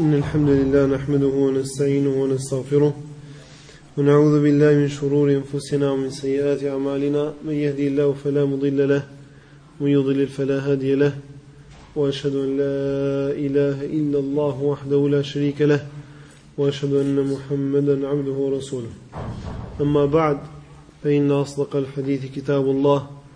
إن الحمد لله نحمده ونستعينه ونستغفره ونعوذ بالله من شرور أنفسنا ومن سيئات أعمالنا من يهدي الله فلا مضل له ومن يضلل فلا هادي له وأشهد أن لا إله إلا الله وحده لا شريك له وأشهد أن محمدا عبده ورسوله أما بعد فإن أصدق الحديث كتاب الله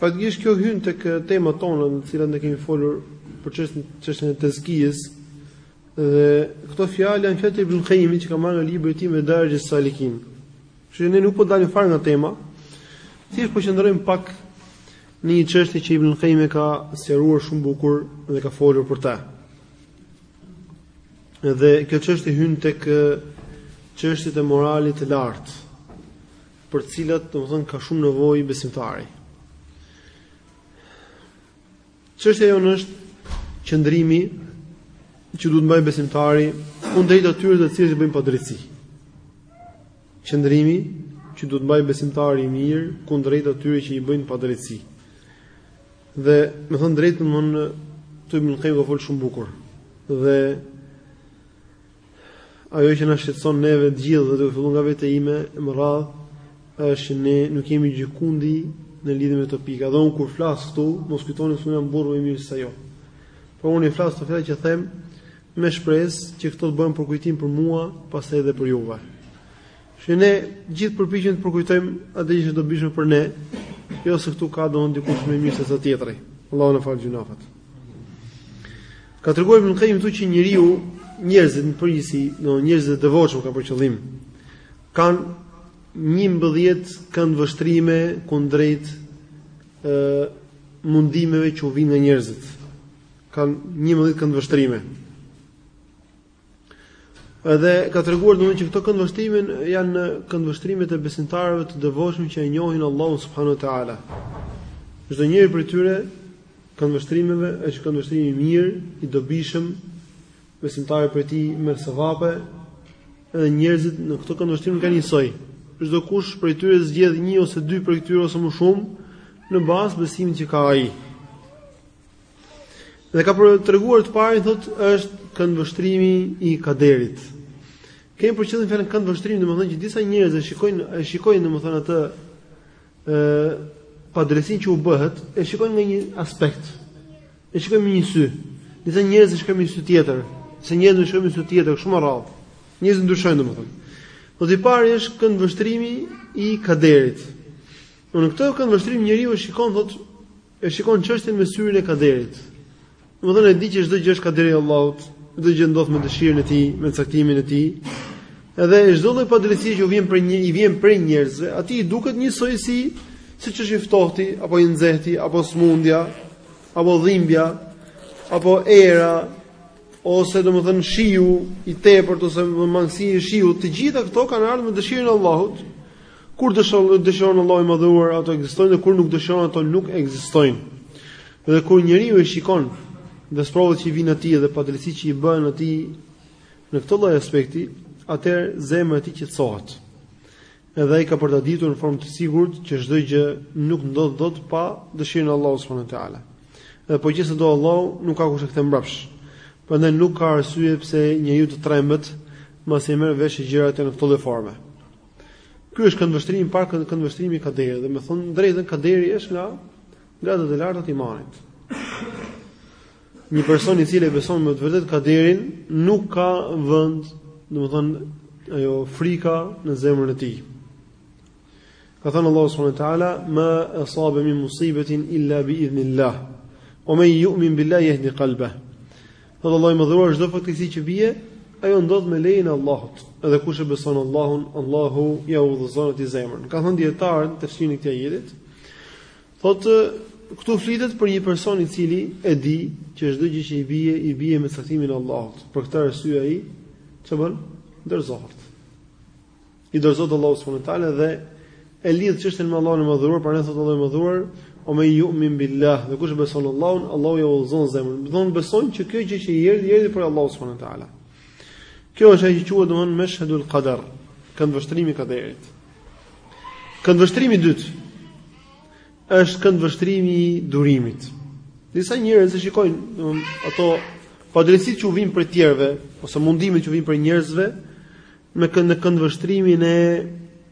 Faktikisht kjo hyn tek temat tona në të cilat ne kemi folur për çështjen çështjen e tezkijës dhe këto fjalë janë fjalë të Ibn Qayyimit që ka marrë nga libri i tij Medarixh Salikin. Kështu që ne nuk po dalim fare nga tema, thjesht po qëndrojmë pak në një çështje që Ibn Qayyim e ka sqaruar shumë bukur dhe ka folur për ta. Dhe kjo çështje hyn tek çështjet e moralit të lartë. për të cilat domethënë ka shumë nevojë besimtari. Çështja jonë është qëndrimi që duhet të mbajë besimtari kundrejt atyre të cilët i bëjnë padrejti. Qëndrimi që duhet të mbajë besimtari i mirë kundrejt atyre që i bëjnë padrejti. Domethënë drejt më në të më kanë me fol shumë bukur. Dhe Ajo që na shqetëson neve të gjithë dhe duke filluar nga vetë ime e më radh është ne nuk jemi gjëkundi në lidhje me këto pika. Dhe un kur flas këtu, mos kujtoni se un jam burrë më i mirë se ju. Por un i flas këto fjalë që them me shpresë që këto të bëhen përkujtim për mua, pastaj edhe për juve. Që ne gjithë përpiqem të përkujtojmë atë që është dobishme për ne, jo se këtu ka domethënë dikush më i mirë sesa tjetri. Allahu na faltë gjynahet. Ka treguar Ibn Qayyim këtu që njeriu, njerëzit në përgjithësi, do njerëzit e devotshëm ka për qëllim, kanë 11 kanë vështrime kundrejt ë mundimeve që u vijnë nga njerëzit. Kanë 11 kanë vështrime. Edhe ka treguar domethënë që këto këndvështrime janë këndvështrimet e besimtarëve të devotshëm që e njohin Allahun subhanuhu teala. Çdo njëri prej këtyre këndvështrimeve është këndvështrim i mirë, i dobishëm, besimtari prej tij merr sevape, edhe njerëzit në këto këndvështrime s'janë njësoj. Çdokush prej tyre zgjedh një ose dy prej tyre ose më shumë në bazë besimit që ka ai. Dhe ka përtreguar të parin thotë është këndvështrimi i kaderit. Kemi për qëllim fjalën këndvështrim, domethënë që disa njerëz e shikojnë e shikojnë domethënë atë ë padrejtësi që u bëhet, e shikojnë nga një aspekt. E shikojnë me një sy. Disa njerëz e shikojnë me një sy tjetër, disa njerëz e shikojnë me një sy tjetër, kështu me radhë. Njerëz ndryshojnë domethënë. Po i pari është këndvështrimi i kaderit. Në këtë këndvështrim njeriu shikon thotë E shikon çështjen me syrin e kaderit. Domethënë e di që çdo gjë është kaderi i Allahut, çdo gjë ndodh me dëshirën e tij, me caktimin e tij. Edhe çdo lloj padrejtësie që vjen prej një, i vjen prej njerëzve, atij i duket njësoj si siç është i ftohti apo i nxehti apo smundja apo dhimbja apo era ose domethënë shiu i tepërt ose mangësi i shiut, të gjitha këto kanë ardhur me dëshirën e Allahut. Kur dëshon, dëshiron Allahu i Madhëruar, ato ekzistojnë dhe kur nuk dëshiron ato nuk ekzistojnë. Dhe kur njeriu e shikon dhe sprovat që i vijnë atij dhe padrejtësitë që i bëhen atij në këtë lloj aspekti, atëherë zemra e tij qetësohet. Edhe ai ka për ta ditur në formë të sigurt që çdo gjë nuk ndodh dot pa dëshirën e Allahut subhanuhu teala. Dhe po gjithçka që do Allahu nuk ka kush e kthen mbrapsh. Prandaj nuk ka arsye pse njeriu të trembet nëse i merr vesh gjërat në këtë lloj forme. Ky është këndvështrimi i parë, këndvështrimi i kaderit, dhe me thënë drejtën kaderi është nga gradat e larta të imanit. Një person i cili beson me të vërtetë kaderin nuk ka vend, domethën ajo frika në zemrën e tij. Ka thënë Allahu subhanahu wa taala, "Ma asaba min musibatin illa bi idhnillah, wa man yu'min billahi yahdi qalbah." Thotë Allahu i Madhëruar çdo fatkeqësi që bie, ajo ndodh me lejen e Allahut. Edhe kush e beson Allahun, Allahu ia udhëzon atij zemrën. Kanë thënë dijetarët në tefsirin e këtij ajeti. Thotë këtu flitet për një person i cili e di që çdo gjë që i bie, i bie me caktimin e Allahut. Për këtë arsye ai çfarë bën? Dorëzohet. i dorëzohet Allahut subhanahu wa taala dhe e lidh çështjen me Allahun e Madhëruar, prandaj thotë Allahu i Madhëruar, wa man yu'min billah, dhe kush beson Allahun, Allahu ja udhëzon zemrën. Domethënë beson që kjo gjë që i erdhi, i erdhi prej Allahut subhanahu wa taala. Kjo është ajo që quhet domthon meshhadul qadar, këndvështrimi i kaderit. Këndvështrimi i dytë është këndvështrimi i durimit. Disa njerëz e shikojnë domthon ato padrejtësitë që u vijnë prej të tjerëve ose mundimet që u vijnë prej njerëzve, me kënd në këndvështrimin e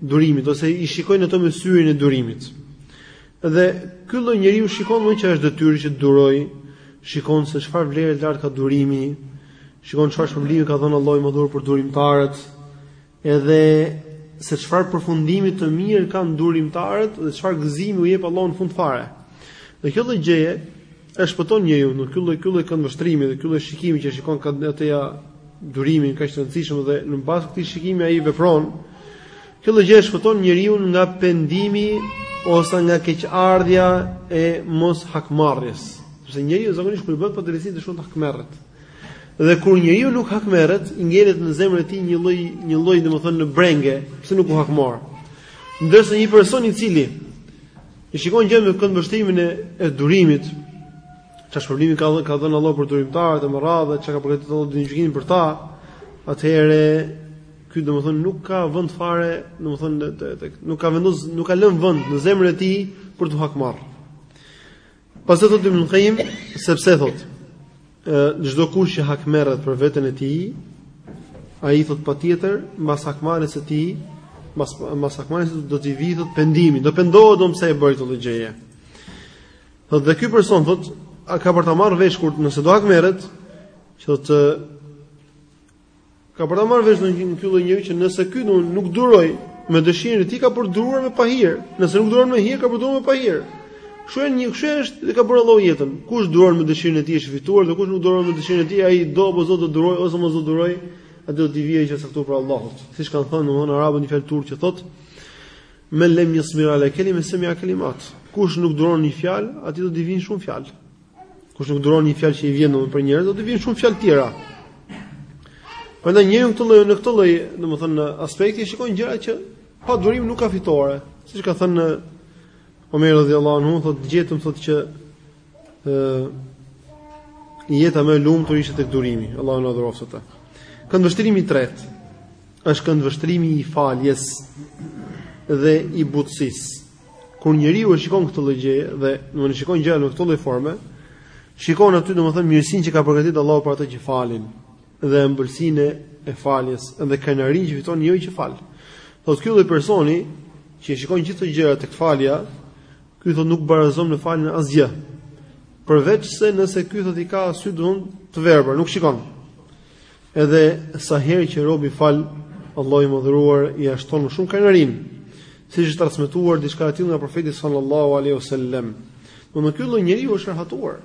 durimit ose i shikojnë ato me syrin e durimit. Dhe ky lloj njeriu shikon mo që është detyrë që të duroj, shikon se çfarë vlere të lartë ka durimi, shikon çfarë shpërblimi ka dhënë Allahu i Madhëruar për durimtarët, edhe se çfarë përfundimi të mirë kanë durimtarët dhe çfarë gëzimi u jep Allahu në fund fare. Dhe kjo lloj gjëje E shpëton njeriun ky lloj ky lloj këndvështrimi dhe ky lloj shikimi që shikon ka atë, pra durimin kaq të rëndësishëm dhe në bazë të këtij shikimi ai vepron. Kjo lloj gjëje shpëton njeriun nga pendimi ose nga keqardhja e mos hakmarrjes. Sepse njeriu zakonisht kur i bëhet padrejtësi shkon të hakmerret. Dhe kur njeriu nuk hakmerret, i ngelet në zemrën e tij një lloj një lloj domethënë një brenge, pse nuk u hakmor. Ndërsa një person i cili I shikon gjërat me këndvështrimin e, e durimit. Çfarë shpërblimi ka ka dhënë Allahu për durimtarët e me radhë, çka ka përgatitur Allahu ditën e gjykimit për ta? Atëherë ky domethënë nuk ka vend fare, domethënë nuk ka vendos, nuk ka lënë vend në zemrën e tij për t'u hakmarrë. Pastaj thotë Ibn Qayyim, sepse thotë, çdo kush që hakmerret për veten e tij, ai thotë patjetër mbas hakmarrjes së tij, mbas mbas hakmarrjes do t'i vijë thotë pendimi, do pendohet domun pse e bëri këtë lloj gjëje. Thotë dhe ky person thotë ka për ta marrë vesh kur nëse do hakmerret, që thotë Ka për ta marrë vesh domethënë ky lloj njeriu që nëse ky nuk nuk duron me dëshirën e tij ka për të duruar me pahir. Nëse nuk duron me hir ka për të duruar me pahir. Kështu janë një, kështu është e ka bërë Allahu jetën. Kush duron me dëshirën e tij është fituar dhe kush nuk duron me dëshirën e tij ai do apo s'do, do durojë ose mos do durojë, atë do t'i vijë që është caktuar prej Allahut. Siç kanë thënë domthonë arabët një fjalë të urtë që thotë men lem jasbir ala kelime semia kelimat. Kush nuk duron një fjalë, atij do t'i vijë shumë fjalë. Kush nuk duron një fjalë që i vjen domun prej njerëzve, do t'i vijnë shumë fjalë tjera. Prandaj njeriu këtu në këtë lloj, domethënë aspekti shikon gjërat që pa durim nuk ka fitore. Siç ka thënë Omer radhiyallahu anhu, thotë gjetëm thotë që ë jeta më e lumtur ishte tek durimi. Allahu na dhuroftë atë. Këndvështrimi i tretë është këndvështrimi i faljes dhe i butësisë. Kur njeriu e shikon këtë lloj gjëje dhe domethënë shikon gjërat në këtë lloj forme, shikon aty domethënë mirësinë që ka përgatitur Allahu për ata që falin dhe ëmbëlsinë e faljes dhe krenarinë që fiton njeriu që fal. Thotë ky lloj personi që i shikon gjithë këto gjëra tek falja, ky, thotë, nuk barazon me faljen asgjë. Përveçse nëse ky thotë i ka sytë domun të verbër, nuk shikon. Edhe sa herë që robi fal, Allahu i madhëruar ia shton më shumë krenarinë, siç është transmetuar diçka e tillë nga profeti sallallahu alaihi wasallam. Domun ky lloj njeriu është rahatuar.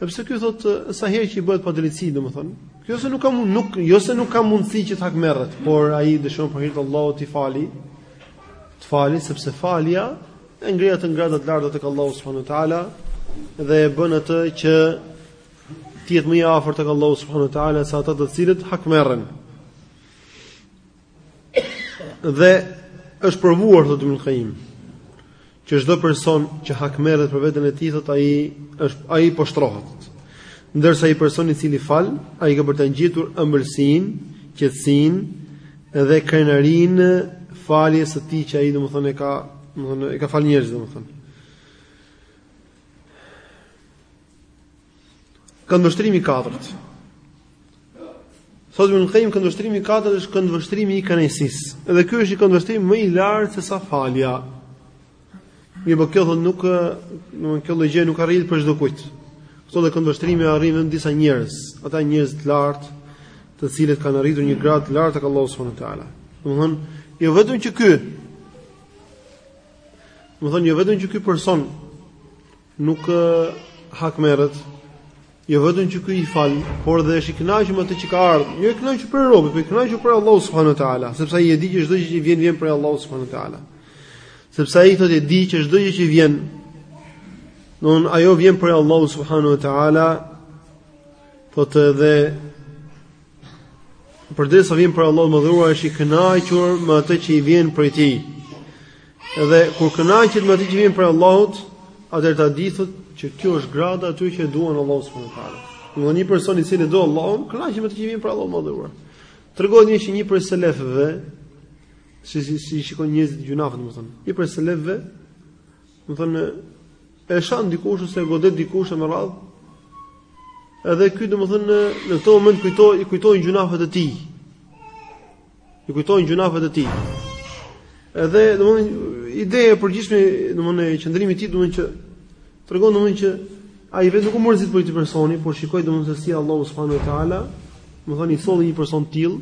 Sepse ky thotë sa herë që i bëhet padrejtësi, domethënë, ky ose nuk ka mund, nuk, jo se nuk ka mundësi që të hakmerret, por ai dëshiron për hir të Allahut të fali, të fali sepse falja e ngre atë në grada të larta tek Allahu subhanahu wa taala dhe e bën atë që Të jetë më i afërt tek Allahu subhanahu wa taala se ata të cilët hakmerren. Dhe është provuar thotë Ibn Qayyim që çdo person që hakmerret për veten e tij thotë ai është ai poshtërohet. Ndërsa ai personi i cili fal, ai ka për ta ndier ëmbëlsinë, qetësinë dhe krenarinë e faljes së tij që ai domethënë ka, domethënë e ka falë njerëzit domethënë. Këndvështrimi i katërt. Thotë Ibn Qayyim këndvështrimi i katërt është këndvështrimi i kënaqësisë. Edhe ky është një këndvështrim më i lartë se sa falja. Mirë, por kjo thonë nuk, domthonë kjo lloj gjë nuk arrihet prej çdokujt. Këtë lloj këndvështrimi e arrijnë vetëm disa njerëz, ata njerëz të lartë, të cilët kanë arritur një gradë të lartë tek Allahu subhanahu wa taala. Domthonë, jo vetëm që ky Domethënë, jo vetëm që ky person nuk hakmerret, jo vetëm që ky i fal, por dhe është i knaqur me atë që ka ardh, jo i knaqur prej robit, por po i knaqur prej Allahut subhanahu wa ta'ala, sepse ai e di që çdo gjë që vjen vjen prej Allahut subhanahu wa ta'ala, sepse ai thotë e di që çdo gjë që vjen, domethënë, ajo vjen prej Allahut subhanahu wa ta'ala, thotë edhe, Përderisa vjen prej Allahut madhëruar është i kënaqur me atë që i vjen prej tij. Dhe kur kënaqet me atë që vjen prej Allahut, atëherë ta di thotë që kjo është grada e atyre që e duan Allahu subhanahu wa taala. Domethënë një person i cili do Allahun, kënaqet me atë që vjen prej Allahut madhëruar. Tregon një që një prej selefëve si si si shikon njerëzit gjynahet domethënë. Një prej selefëve Domethënë e shan dikush ose e godet dikush e me radhë. Edhe ky domethënë në në këtë moment kujtoi i kujtoi gjynafet e tij. I kujtoi gjynafet e tij. Edhe domethënë ideja e përgjithshme domethënë e qëndrimit të tij domethënë që tregon domethënë që ai vetë nuk u mërzit prej këtij personi, por shikoi domethënë se si Allahu subhanahu wa taala, domethënë i solli një person të tillë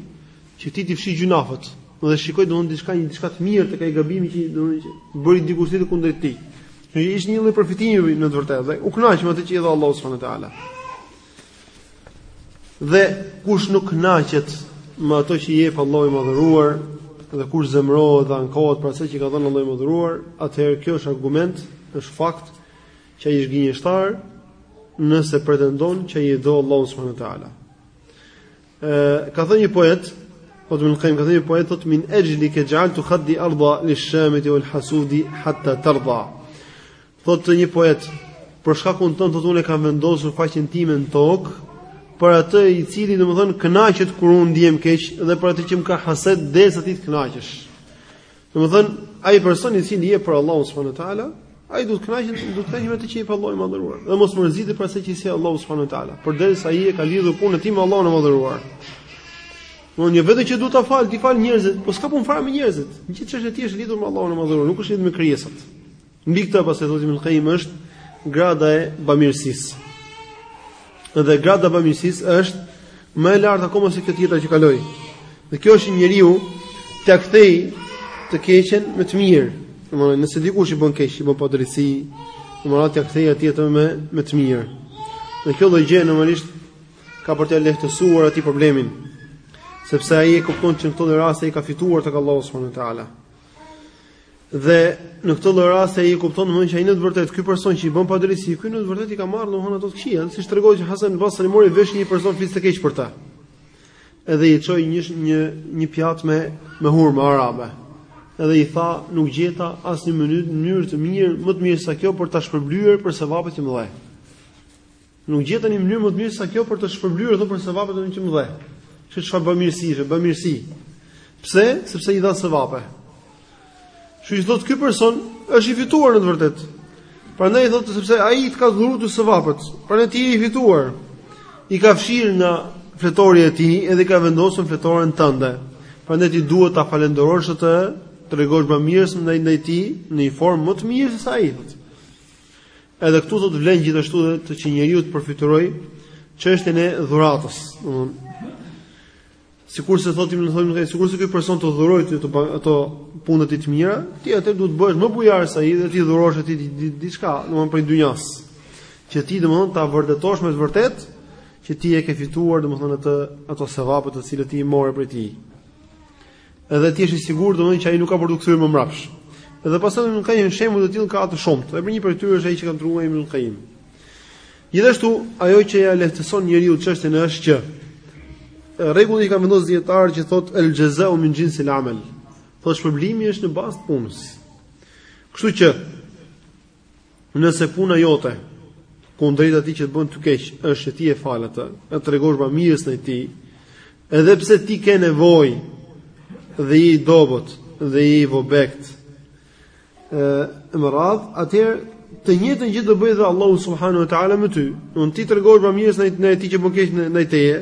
Që t'i t'i fshijë gjynafet dhe shikoi domethënë diçka një diçka të mirë tek ai gabimi që domethënë që bëri dikush tjetër kundër tij. Që ishte një lloj përfitimi në të vërtetë dhe u kënaq me atë që i dha Allahu subhanahu wa taala. Dhe kush nuk kënaqet me ato që jep Allahu i madhëruar dhe kush zemërohet dhe ankohet për atë që ka dhënë Allahu i madhëruar, atëherë kjo është argument, është fakt që ai është gënjeshtar nëse pretendon që ai e do Allahu subhanahu wa taala. Ë ka thënë një poet, thotë Ibnul Kajimi ka thënë një poet thotë min ajlike jealtu khaddi arda lilshamiti wal hasudi hatta tarda. Thotë një poet, për shkakun tënd thotë unë e kam vendosur faqen time në tokë, për atë i cili domethënë kënaqet kur unë ndihem keq dhe për atë që më ka haset derisa ti të kënaqesh. Domethënë, ai person i cili jep për Allahun subhanahu wa taala, ai duhet të kënaqet, duhet të kënaqet me atë që jep Allahu i madhëruar. Dhe mos mërzitet prej asaj që i sjell Allahu subhanahu wa taala, përderisa ai e ka lidhur punën e tij me Allahun e madhëruar. Domethënë jo vetëm që duhet ta fal, t'i falë njerëzit, po s'ka punë fare me njerëzit. Gjithë çështja e tij është lidhur me Allahun e madhëruar, nuk është lidhur me krijesat. Mbi këtë pastaj thotë Ibn Qayyim është grada e bamirësisë. Dhe grada e bamirësisë është më e lartë akoma se kjo tjetra që kaloi. Dhe kjo është njeriu ta kthejë të keqen me të mirë. Domethënë, nëse dikush i bën keq, i bën padrejtësi, domethënë t'ia kthejë atij të me me të mirë. Dhe kjo lloj gjëje normalisht ka për t'ia lehtësuar atij problemin, sepse ai e kupton që në këtë rast ai ka fituar tek Allahu subhanahu wa taala. Dhe në këto lloj raste ai e kupton domethënë që ai në të vërtetë ky person që i bën padrejtësi, ky në të vërtetë i ka marrë domethënë ato të këqijat, siç tregoi që Hasan Basri mori vesh një person fliste keq për të. Edhe i çoi një një një pjatë me me hurma arabe. Edhe i tha, nuk gjeta asnjë mënyrë mënyrë të mirë, më të mirë sa kjo për ta shpërblyer për sevapet që më dhe. Nuk gjeta një mënyrë më të mirë sa kjo për ta shpërblyer atë për sevapet që më dhe. Kështu që çfarë bamirësie, bamirësi. Pse? Sepse i dha sevapet. Kështu që thotë ky person është i fituar në të vërtetë. Prandaj thotë sepse ai i ka dhuruar ty sevapet. Prandaj ti je i fituar. I ka fshirë nga fletorja e tij edhe i ka vendosur në fletoren tënde. Prandaj ti duhet ta falënderosh atë, të tregosh bamirësi ndaj ndaj tij në një formë më të mirë se sa ai. Edhe këtu thotë vlen gjithashtu që njeriu të përfytyrojë çështjen e dhuratës, domethënë sikur se thotim në thonë sikur se ky person të dhuroi ty ato punët e tij të mira, ti atëherë duhet të bëhesh më bujar se ai dhe t'i dhurosh atij diçka, domethënë prej dynjasë. Që ti domethënë ta vërtetosh me të vërtetë që ti e ke fituar domethënë atë ato sevape të cilat ti i more prej tij. Edhe ti je i sigurt domethënë që ai nuk ka për t'u kthyer më mbrapsht. Edhe pastaj Ibnul Qayyim shembuj të tillë ka të shumtë. Edhe prej, një prej tyre është ai që ka treguar Ibnul Qayyim. Gjithashtu, ajo që ia lehtëson njeriut çështjen është që rregulli që kanë vendosur dijetarët që thotë el jazau min jinsil amal. Thotë shpërblimi është në bazë të punës. Kështu që Nëse puna jote kundrejt atij që të bën ty keq është që ti e fal atë, e tregosh bamirësi ndaj tij, edhe pse ti ke nevojë dhe je i dobët dhe je i vobekt, e me radhë, atëherë të njëjtën gjë do bëjë dhe Allahu subhanahu wa taala me ty. Domethënë ti tregon bamirësi ndaj atij që bën keq ndaj teje.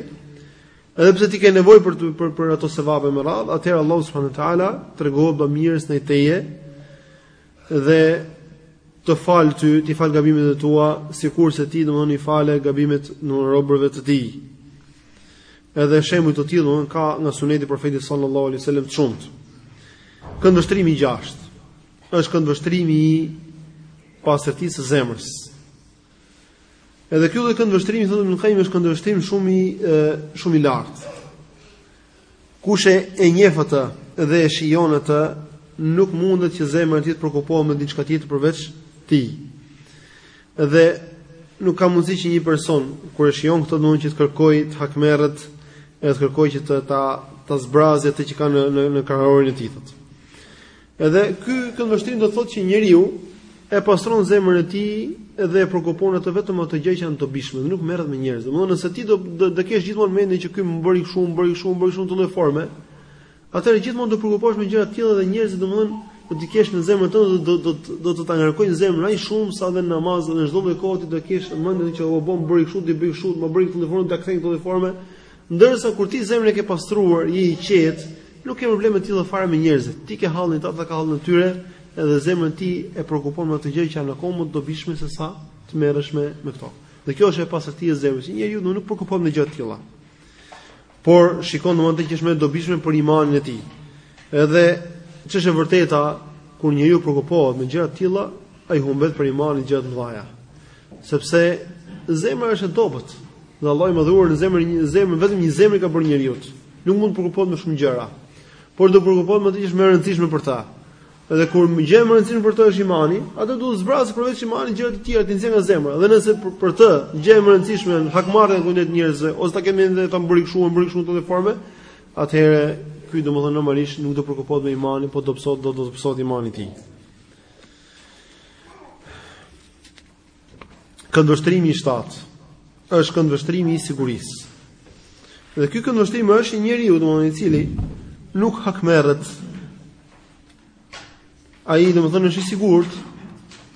Edhe pse ti ke nevojë për të, për për ato sevape e me radhë, atëherë Allahu subhanahu wa taala tregon bamirësi ndaj teje. Dhe të fal ty, t'i fal gabimet e tua, sikurse ti, domethënë i fale gabimet e robërve të tij. Edhe shembuj të tillë, domethënë ka nga suneti i profetit sallallahu alaihi wasallam të shumtë. Këndvështrimi i gjashtë është këndvështrimi i pastërtisë së zemrës. Edhe ky lloj këndvështrimi thotë Ibn Qayyim është këndvështrim shumë i shumë i lartë. Kush e njeh atë dhe e shijon atë, nuk mundet që zemra e tij të preokupohet me diçka tjetër përveç tij. Dhe nuk ka mundësi që një person kur e shijon këtë domethënë që të kërkojë të hakmerret, e të kërkojë që të ta ta zbrazë atë që ka në në në krahorin e tij. Edhe ky këndvështrim do të thotë që njeriu e pastron zemrën e tij dhe e preokupon atë vetëm ato gjë që janë dobishme, nuk merret me njerëz. Domthonë nëse ti do do të kesh gjithmonë mendjen që ky më bëri kështu, më bëri kështu, më bëri kështu në çdo formë, atëherë gjithmonë do të preokupohesh me gjëra të tilla dhe njerëzit domthonë do të kesh në zemrën tënde do do do të ta ngarkojnë zemrën aq shumë sa dhe namaz dhe në çdo lloj kohe ti do të kesh mendjen që obobo më bëri kështu t'i bëj kështu më bëri këtë lloj forme ta kthej këtë lloj forme Ndërsa kur ti zemrën e ke pastruar, je i qetë, nuk ke probleme të tilla fare me njerëzit. Ti ke hallin tënd, ata kanë hallin e tyre, edhe zemrën ti e preokupon me ato gjë që janë akoma më të dobishme se sa të merresh me me këto. Dhe kjo është pastërtia e zemrës. Që njeriu nuk preokupohet me gjë të tilla. Por shikon domethënë atë që është më e dobishme për imanin e tij. Edhe ç'është e vërteta, kur njeriu preokupohet me gjëra të tilla, ai humbet prej imanit gjëra të mëdha. Sepse zemra është e dobët. Dhe Allahu i madhëruar në zemër një zemër vetëm një zemër ka bërë njeriut. Nuk mund të preokupohet me shumë gjëra. Por do preokupohet me atë që është më e rëndësishme për ta. Edhe kur gjëja më e rëndësishme për të është imani, atëherë duhet të zbrazë përveç imanit gjëra të tjera të nxjerrë nga zemra. Dhe nëse për, për të gjëja më e rëndësishme është hakmarrja kundër njerëzve, ose ta kemi edhe ta më bëri kështu, më bëri kështu këtë formë, atëherë ky domethënë normalisht nuk do preokupohet me imanin, po do pësojë do të pësojë imani i tij. Këndvështrimi i 7 është këndvështrimi i sigurisë. Dhe ky këndvështrim është që njeriu, domethënë i cili nuk hakmerret. Ai domethënë është i sigurt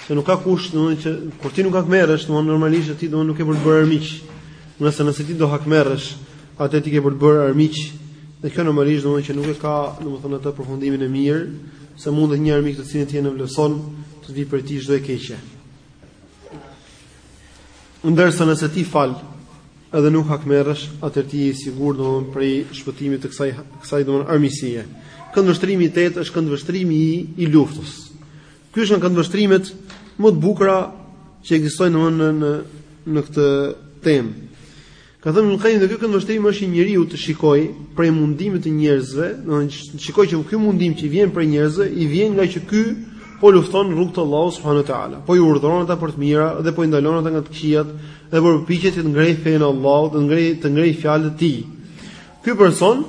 se nuk ka kusht domethënë që kur ti nuk hakmerresh, domethënë normalisht ti domethënë nuk ke për të bërë armiq. Nëse nëse ti do hakmerresh, atëherë ti ke për të bërë armiq. Dhe kjo normalisht domethënë që nuk e ka domethënë atë përfundimin e mirë, se mundet një armik të cilin ti e nënvlerëson, Të vijë prej tij çdo e keqe. Ndërsa nëse ti fal edhe nuk hakmerresh, atëherë ti je i sigurt domthon prej shpëtimit të kësaj kësaj domthon armiqësie. Këndvështrimi i tetë është këndvështrimi i i luftës. Ky është nga këndvështrimet më të bukura që ekzistojnë domthon në në në këtë temë. Ka thënë Ibn Qayyim se ky këndvështrim është që njeriu të shikojë prej mundimit të njerëzve, do të thotë të shikojë që ky mundim që vjen prej njerëzve i vjen nga që ky po lufton në rrugë të Allahut subhanahu wa taala, po i urdhëron ata për të mira dhe po i ndalon ata nga të këqijat dhe po përpiqet të ngrejë fenë e Allahut, të ngrejë të ngrejë fjalët e tij. Ky person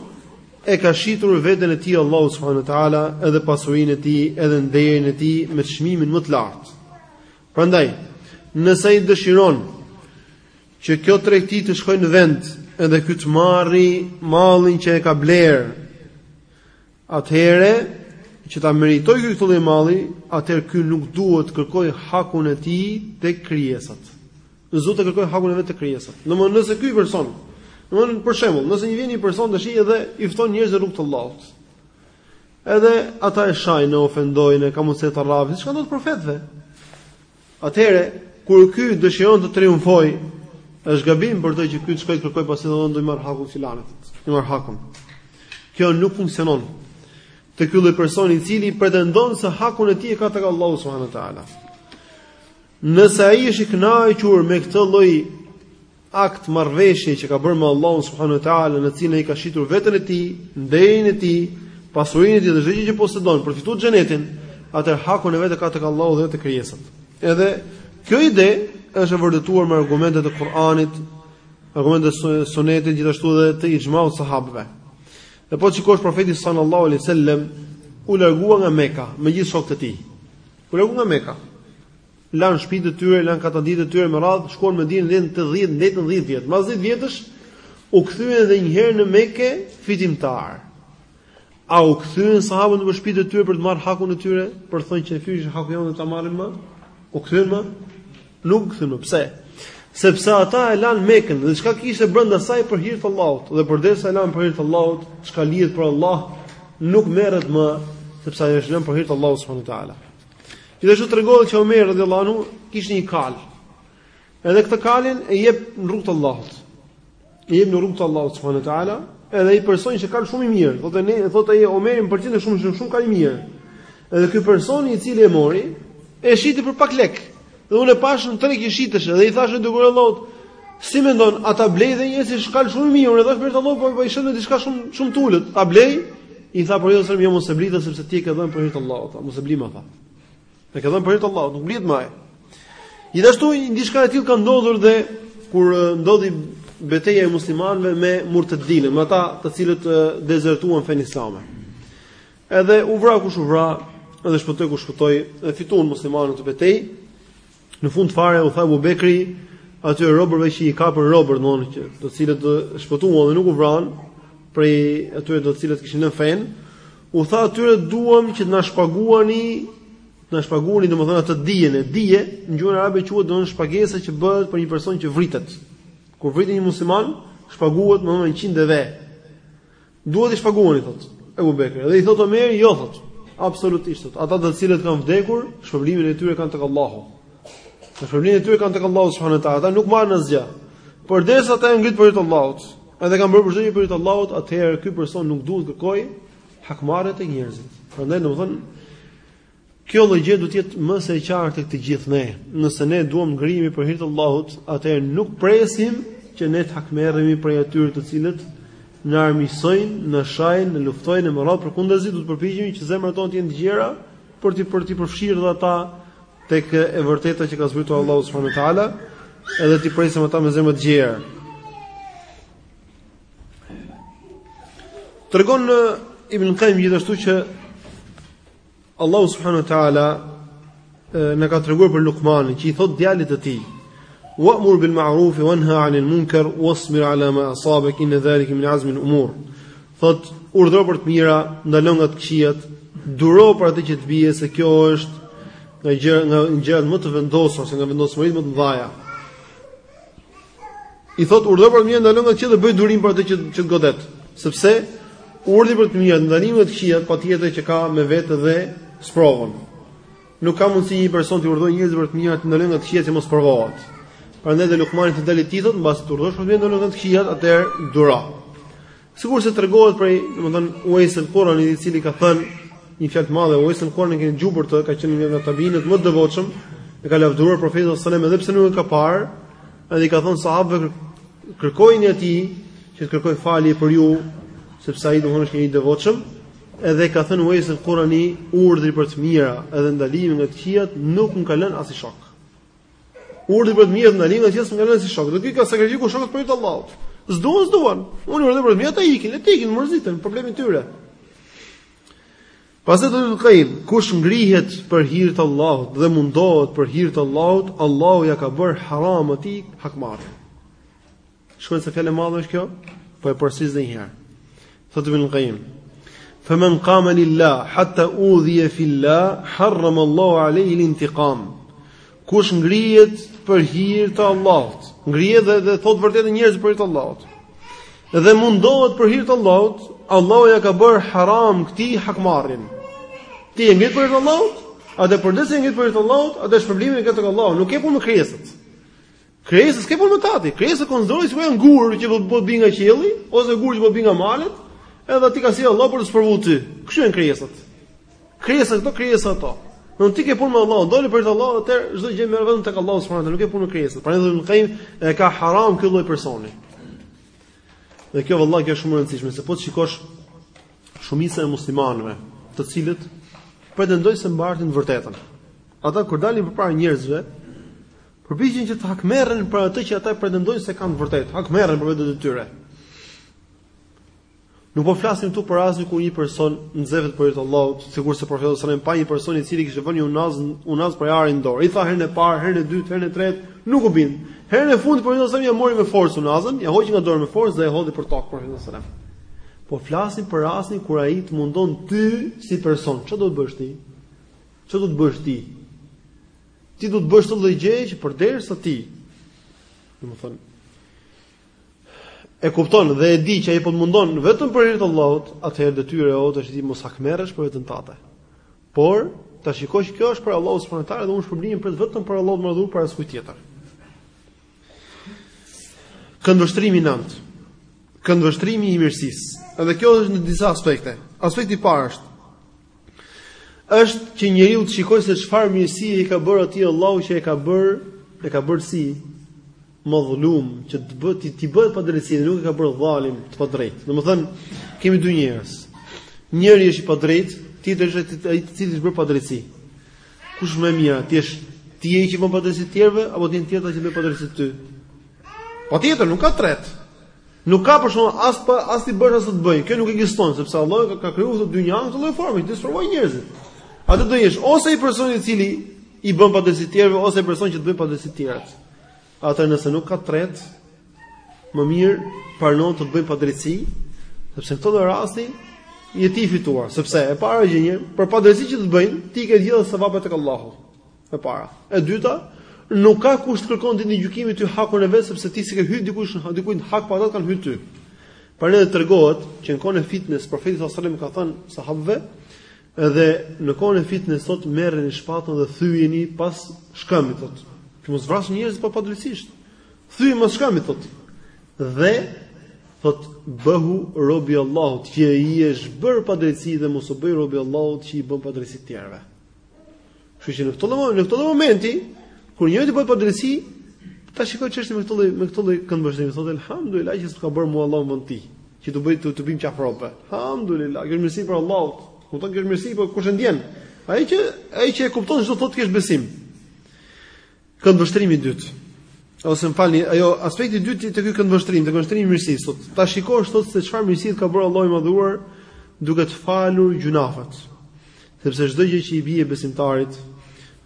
e ka shitur veten e tij Allahut subhanahu wa taala edhe pasurinë e tij edhe nderin e tij me çmimin më të lartë. Prandaj, nëse ai dëshiron që kjo tregti të shkojë në vend, edhe ky të marri mallin që e ka blerë. Atëherë që ta meritoj ky këtë lloj malli, atëherë ky nuk duhet të kërkoj hakun e tij tek krijesat. S'duhet të kërkoj hakun e vet tek krijesat. Domthonë nëse ky person, domthonë për shembull, nëse një vjen një person tash edhe i fton njerëz në rrugt të Allahut. Edhe ata e shajnë, ofendojnë, ka mundësi ta rrahin, siç ka ndodhë profetëve. Atëherë, kur ky dëshiron të triumfojë, është gabim për të që ky të shkojë të kërkojë pasi do të ia marr hakun filanit. T'i marr hakun. Kjo nuk funksionon. Te ky lloj personi i cili pretendon se hakun e tij e ka tek Allahu subhanahu wa taala. Nëse ai është i kënaqur me këtë lloj akt marrëveshje që ka bërë me Allahun subhanahu wa taala në të cilën ai ka shitur veten e tij, nderin e tij, pasurinë e tij dhe çdo gjë që posedon për të fitu xhenetin, atëherë hakun e vet e ka tek Allahu jo te krijesat. Edhe kjo ide është e vërtetuar me argumentet e Kuranit, argumentet e Sunetit gjithashtu edhe të ixhmait të sahabëve. Dhe po të shikosh profetin sallallahu alaihi wasallam u largua nga Mekka me gjithë shokët e tij. U largua nga Mekka. lanë shtëpitë e tyre, lanë katanditë e tyre me radhë, shkuan në Medinë ndenjën 10, ndenjën 10 vjet. Mbas 10 vjetësh u kthyen edhe një herë në Mekë fitimtarë. A u kthyen sahabët në shtëpitë e tyre për të marrë hakun e tyre, për të thënë që ky ësht haku jonë ta marrin më? U kthyen më? Nuk u kthyen më. Pse? Sepse ata e lanë Mekën dhe çka kishte brenda saj për hir të Allahut dhe përderisa e lanë për hir të Allahut, çka lihet për Allah nuk merret më, sepse ajo është lënë për hir të Allahut subhanuhu teala. Gjithashtu tregohet që Omeri radhiyallahu anhu kishte një kalë. Edhe këtë kalin e jep në rrugt të Allahut. E jep në rrugt të Allahut subhanahu wa taala, edhe ai person qe kalë shumë i mirë. Thotë ne, thotë ai Omeri më pëlqente shumë shumë shumë kalë i mirë. Edhe ky person i cili e mori, e shiti për pak lek. Dhe unë e pashë në treg që shitesh dhe i thashë Dërguarit Allahut, si mendon, a ta blej edhe një, se ish kalë shumë i mirë, unë e dhashë për hir të Allahut, por po e shet me diçka shumë, shumë të ulët, ta blej, i tha Profeti alejhi selam, jo mos e bli atë, sepse ti e ke dhënë për hir të Allahut, mos e bli më atë. E ke dhënë për hir të Allahut, nuk blihet më ai. Gjithashtu, një diçka e tillë ka ndodhur dhe, kur ndodhi beteja e muslimanve me murtedinë, me ata të cilët dezertuan fenë islame. Edhe u vra kush u vra, edhe shpëtoi kush shpëtoi, dhe fituan muslimanët atë betejë. Në fund fare u tha Abu Bekri atyre robërve që i kapën robër, domthonë që të cilët shpëtuan dhe nuk u vran prej atyre të cilët kishin lënë fenë, u tha atyre duam që të na shpaguani të na shpaguani domthonë atë dijen e dije, në gjuhën arabe quhet domthonë shpagesa që bëhet për një person që vritet. Kur vritet një musliman, shpaguhet me 100 deve. Duhet t'i shpaguani i thot Ebu Bekri. Dhe i thot Omeri, jo thot. Absolutisht thot. Ata të cilët kanë vdekur, shpërblimin e tyre kanë tek Allahu. Shpërblimin e tyre kanë tek Allahu subhanahu wa taala. Ata nuk marrin asgjë. Por derisa ata janë ngrit për hir të Allahut, edhe kanë bërë çdo gjë për hir të Allahut, atëherë ky person nuk duhet të kërkojë hakmarrje tek njerëzit. Prandaj domethënë Kjo lloj gjë duhet të jetë më se e qartë tek të gjithë ne. Nëse ne duam të ngrihemi për hir të Allahut, atëherë nuk presim që ne të hakmerremi prej atyre të cilët na armiqësojnë, na shajnë, na luftojnë me radhë, përkundrazi, duhet të përpiqemi që zemrat tona të jenë të gjera për t'i për t'i përfshirë dhe ata tek e vërteta që ka zbritur Allahu subhanahu wa taala, edhe t'i presim ata me zemra të gjera. Tregon Ibn Qayyim gjithashtu që Allahu subhanahu wa taala na ka treguar për Lukmanin që i thot djalit të tij: "Wa'mur bil ma'ruf wa nha 'anil munkar wasbir 'ala ma asabak inna zalika min 'azmi al-umur." Thot, urdhëro për të mira, ndalo nga të këqijat, duro për atë që të bie se kjo është nga gjërat më të vendosura, nga vendosmëritë më të mëdha. I thot urdhëro për të mira, ndalo nga të këqijat dhe bëj durim për atë që të godet, sepse urdhri për të mira, ndalimi nga të këqijat patjetër që ka me vete dhe sprovën. Nuk ka mundësi një person t'i urdhërojë njerëzit për të mira, t'i ndalojë nga të këqijat që mos sprovohet. Prandaj dhe Lukmani djalit të tij i thot mbasi të urdhërosh për të mira, të ndalosh nga të këqijat, atëherë duro. Sikurse tregohet prej, domethënë, Uais al-Qarani, i cili ka thënë një fjalë të madhe, Uais al-Qarani, keni dëgjuar për të, ka qenë një nga tabiinët më të devotshëm, e ka lavdëruar profeti sallallahu alajhi wasallam edhe pse nuk e ka parë, edhe i ka thënë sahabëve kërkojini atij që të kërkoj falje për ju, sepse ai domethënë është njeri i devotshëm, edhe ka thënë Uais al-Qarani urdhri për të mira, edhe ndalimi nga të këqijat nuk më ka lënë asnji shok. Urdhri për të mira, ndalimi nga të këqijat nuk më ka lënë asnji shok. Do ky ka sakrifiku shokët për hir të Allahut. S'duan, s'duan. Unë urdhëroj për të mirë ata ikin, le të ikin, mërziten, problemi i tyre. Pastaj thot Ibn Qayyim, kush ngrihet për hir të Allahut dhe mundohet për hir të Allahut, Allahu ja ka bërë haram atij hakmarrjen. Shkruaj se fjalë e madhe është kjo, po e përsëris edhe një herë. Thotë Ibn Qayyim, "Fa man qama lillah hatta udhiya fillah, harrama Allahu alayhi al-intiqam." Kush ngrihet për hir të Allahut, ngrihet dhe, dhe thot të vërtetën njerëzve për hir të Allahut. Dhe mundohet për hir të Allahut, Allahu ja ka bërë haram këtij hakmarrjen. Ti je ngrit për hir të Allahut, atëherë përderisa je ngrit për hir të Allahut, atëherë shpërblimin e ke tek Allahu, nuk ke punë me krijesat. Krijesat s'ke punë me ta ti. Krijesa konsiderohet sikur një gur që po të bie nga qielli ose gur që po të bie nga malet, edhe t'i ka sjell Allahu për të sprovu ty. Kështu janë krijesat. Krijesat këto krijesa ato. Do ti ke punë me Allahun, dole për hir të Allahut, atëherë çdo gjë e merr vetëm tek Allahu subhanahu wa taala, nuk ke punë me krijesat. Prandaj do të them e ka haram ky lloj personi. Dhe kjo vëlla është shumë e rëndësishme, se po të shikosh shumica e muslimanëve, të cilët pretendojnë se mbartin të vërtetën. Ata kur dalin përpara njerëzve, Përpiqen që të hakmerren për atë që ata pretendojnë se kanë të vërtetë, hakmerren për veten e tyre. Nuk po flasim këtu për rastin kur një person nxehet për hir të Allahut, sikurse profeti sallallahu alajhi wasallam pa një person i cili kishte vënë unazë, unazë prej ari në dorë. I tha herën e parë, herën e dytë, herën e tretë, nuk u bind. Herën e fundit profeti sallallahu alajhi wasallam ia mori me forcë unazën, ia hoqi nga dora me forcë dhe e hodhi për tokë profeti sallallahu alajhi wasallam. Po flasim për rastin kur ai të mundon ty si person. Çfarë do të bësh ti? Çfarë do të bësh ti? Ti do të bësh këtë lloj gjëje që përderisa ti, domethënë, e kupton dhe e di që ai po të mundon vetëm për hir të Allahut, atëherë detyra e jote është të mos hakmerresh për veten tate. Por ta shikosh që kjo është prej Allahut subhanuhu teala dhe unë shpërblimin pres vetëm prej Allahut edhe jo prej askujt tjetër. Këndvështrimi i nëntë. Këndvështrimi i mirësisë. Edhe kjo është në disa aspekte. Aspekti i parë është është që njeriu të shikojë se çfarë mirësie i ka bërë atij Allahu që e ka bërë, e ka bërë si madhlum që të bëhet, t'i bëhet padrejtësi, nuk e ka bërë dhalim të padrejtë. Domethënë kemi dy njerëz. Njëri është i padrejtë, tjetri është ai i cili i është bërë padrejtësi. Kush është më e mira, ti të jesh ai që i bën padrejtësi të tjerëve apo të jenë të tjerët që të bëjnë padrejtësi ty? Patjetër nuk ka të tretë. Nuk ka për shembull as t'i bësh as të të bëjnë. Kjo nuk ekziston sepse Allah ka, ka krijuar këtë dynja në këtë formë, t'i sprovojë njerëzit. Atëherë do jesh ose ai personi i cili i bën padrejtësi të tjerëve ose ai personi që të bëjnë padrejtësi të tjerët. Atëherë nëse nuk ka të tretë, më mirë pranon të të bëjnë padrejtësi, sepse në këtë lloj rasti je ti i fituar, sepse e para gjë, për padrejtësinë që të bëjnë, ti ke gjithë sevapet tek Allahu. E para. E dyta, nuk ka kush të kërkon ditën e gjykimit ty hakun e vet sepse ti s'ke hyrë dikush në dikujt në hak, po ata të kanë hyrë ty. Prandaj tregohet që në kohën e fitnes profeti sallallahu alajhi wasallam ka thënë sahabëve, Edhe në kohën e fitnes thotë merreni shpatën dhe thyejeni pas shkëmbit thotë. Që mos vrasin njerëz pa padrejtisht. Thyeje pas shkëmbit thotë. Dhe thotë bëhu robi i Allahut që i është bërë padrejtësi dhe mos u bëj robi i Allahut që i bën padrejtësi të tjerëve. Kështu që në këtë lloj në këtë momenti kur njeriut i bëhet padrejtësi, ta shikojë çështjen me këtë lloj me këtë lloj këndvështrimi, të thotë elhamdulillah që s'ka bërë mua Allahu në vend të tij, që të bëj të, t'u bie në qafë robve. Elhamdulillah, kjo është mirësi prej Allahut. Kupton kjo është mirësi po kush e ndjen. Ai që ai që e kupton ç'do të thotë të kesh besim. Këndvështrimi i dytë. Ose më falni, ajo aspekti i dytë te ky këndvështrim, te këndvështrimi i mirësisë, thotë, ta shikosh thotë se çfarë mirësie të ka bërë Allahu i madhuar duke të falur gjynafet. Sepse çdo gjë që i bie besimtarit,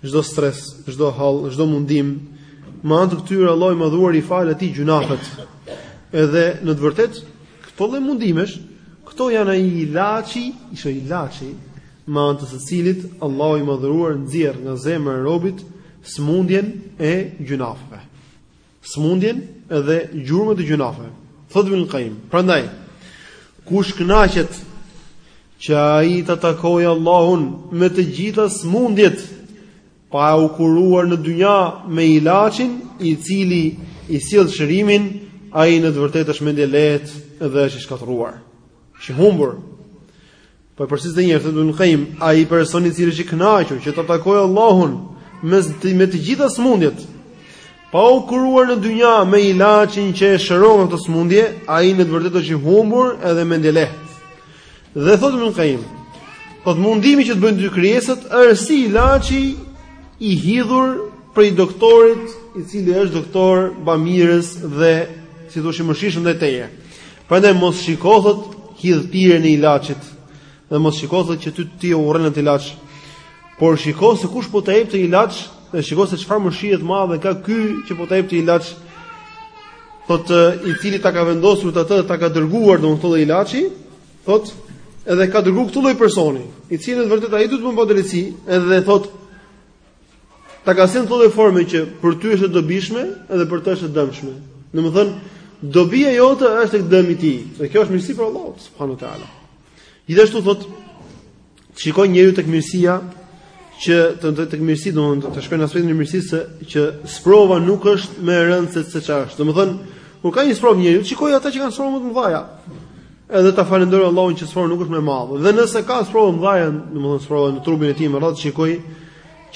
çdo stres, çdo hall, çdo mundim, me anë të këtyre Allahu i madhuar i fal atij gjynafet. Edhe në të vërtetë, këto lloj mundimesh, këto janë ai ilaçi, ai ilaçi me anë të së cilit Allahu i Madhëruar nxjerr nga zemra e robit smundjen e gjynafeve. Smundjen dhe gjurmët e gjynafeve. Thotë Ibn Qayyim, prandaj kush kënaqet që ai ta takojë Allahun me të gjitha smundjet pa u kuruar në dynja me ilaçin i cili i sjell shërimin, ai në të vërtetë është mendjelehtë dhe është i shkatërruar. Është i humbur. Po përsëris dhe një herë, thotë Ibn Qayyim, ai personi i cili është i kënaqur, që ta takojë Allahun, me të, me të gjitha smundjet, pa u kuruar në dynja me ilaçin që e shëron këtë smundje, ai në të vërtetë është i humbur edhe mendjelehtë. Dhe thotë Ibn Qayyim, thotë mundimi që të bëjnë ty krijesat, është si ilaçi i hidhur prej doktorit, i cili është doktor, bamirës dhe, si, dhe është i mëshirshëm ndaj teje. Prandaj mos shiko thotë hidhësirën e ilaçit dhe mos shiko thotë që ty ti e urren atë ilaç. Por shiko se kush po ta jep këtë ilaç dhe shiko se çfarë mëshirë të madhe ka ky që po ta jep këtë ilaç. Thot i cili ta ka vendosur atë dhe ta ka dërguar këtë lloj ilaçi, thot edhe ka dërguar këtë lloj personi, i cili në të vërtetë ai ty të bën padrejtësi, edhe thot Ta ka sjellë thotë në formën që për ty është e dobishme dhe për të është e dëmshme. Domethënë dobia jote është tek dëmi i tij. Dhe kjo është mirësi prej Allahut subhanahu wa taala. Gjithashtu thotë të shikojë njeriu tek mirësia që të ndër tek mirësi domethën të shikojë në aspektin e mirësisë se që sprova nuk është më e rëndë se se çfarë është. Domethënë kur ka një sprovë njeriu të shikojë ata që kanë sprova më të mëdha. Edhe ta falenderojë Allahun që sprova nuk është më e madhe. Dhe nëse ka sprova të mëdhaja, domethënë sprova në trupin e tij, më radh shikojë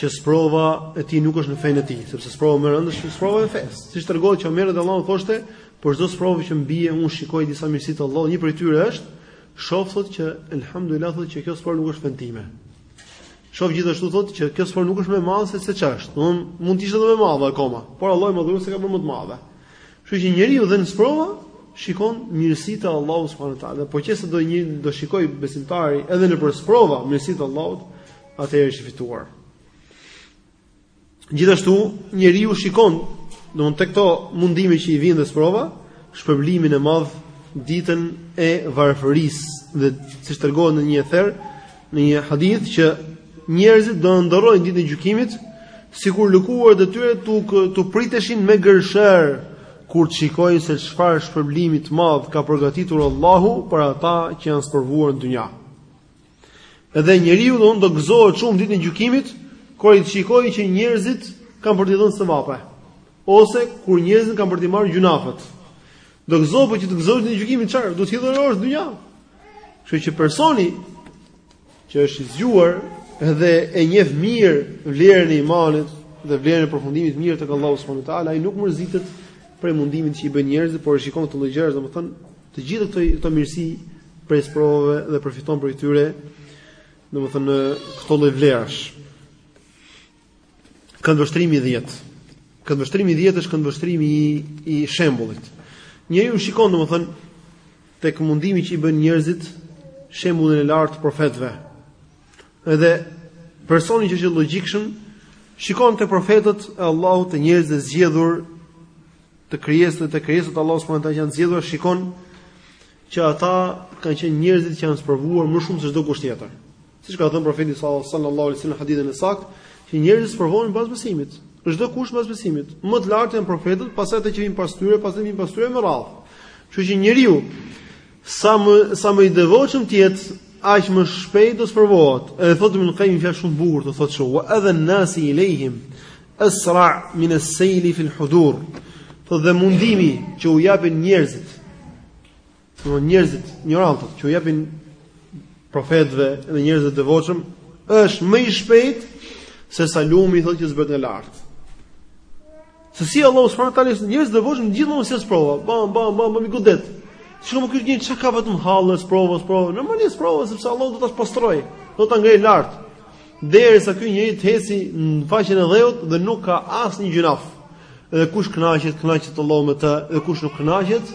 që sprova e tij nuk është në fenë e tij, sepse sprova më e rëndë është sprova e fesë. Siç tregohet që Omer radhiyallahu anhu thoshte, për çdo sprovë që më bie, unë shikoj disa mirësi të Allahut, një prej tyre është shoh thotë që elhamdullah thotë që kjo sprova nuk është në fenë time. Shof gjithashtu thotë që kjo sprova nuk është më e madhe se ç'është. Domthon mund të ishte edhe më e madhe akoma, por Allahu i madhëruar s'e ka bërë më të madhe. Kështu që njeriu dhe në sprova shikon mirësitë e Allahut subhanahu wa taala. Po qe se do një do shikojë besimtari edhe nëpër sprova mirësitë e Allahut, atëherë është i fituar. Gjithashtu, njeriu shikon, domthonë tek këto mundime që i vijnë dhe sprova, shpërblimin e madh ditën e varfërisë dhe siç tregohet në një ether Në një hadith që njerëzit do ëndërrojnë ditën e gjykimit, sikur lëkurët e tyre t'u t'u priteshin me gërshërë kur të shikojnë se çfarë shpërblimi të madh ka përgatitur Allahu për ata që janë sprovuar në dynja. Edhe njeriu do të gëzohet shumë ditën e gjykimit kur të shikojë që njerëzit kanë për t'i dhënë sevape ose kur njerëzit kanë për t'i marrë gjynafet. Do gëzohet po që të gëzohet ditën e gjykimit çfarë? Do të hidhërohesh në dynja. Kështu që personi që është i zgjuar dhe e njeh mirë vlerën e imanit dhe vlerën e përfundimit të mirë tek Allahu subhanahu wa taala, ai nuk mërzitet për mundimin që i bëjnë njerëzit, por e shikon këto lloj gjërash, domethënë, të gjitha këto këto mirësi prej sprovave dhe përfiton prej tyre, domethënë, këto lloj vlerash. Këndvështrimi 10. Këndvështrimi 10 është këndvështrimi i, i shembullit. Njeriu shikon, domethënë, tek mundimi që i bëjnë njerëzit shembullin e lartë të profetëve. Edhe personi që është i logjikshëm shikon te profetët e Allahut te njerëzit e zgjedhur, te krijesat, te krijesat e Allahut subhanahu që janë zgjedhur shikon që ata kanë qenë njerëzit që janë sprovuar më shumë se çdokush tjetër. Siç ka thënë profeti sallallahu alaihi wasallam në hadithin e saktë, që njerëzit sprovohen mbas besimit. Çdokush mbas besimit. Më të lartë janë profetët, pastaj ata që vijnë pas tyre, pastaj vijnë pas tyre me radhë. Kështu që njeriu sa më sa më i devotshëm të jetë, aq më shpejt do sprovohet. Edhe thotë Ibn Qayyim fjalë shumë të bukur, thotë, "Wa adha an-nasi ilayhim asra' min as-sayli fi al-hudur." Thotë dhe mundimi që u japin njerëzit Domethënë njerëzit, injorantët që u japin profetëve dhe njerëzve të devotshëm është më i shpejtë se sa lumi, thotë, që zbret nga lart. Se si Allah subhanahu taala njerëzit e devotshëm gjithmonë si sprova, bam bam bam bam i godet. Çka më kish një çka ka vetëm halle sprova, sprova, normalisht sprova sepse Allah do ta pastrojë, do ta ngrejë lart. Derisa ky njeri të eci në faqen e dheut dhe nuk ka asnjë gjynaf. Dhe kush kënaqet, kënaqet Allahu me të, dhe kush nuk kënaqet,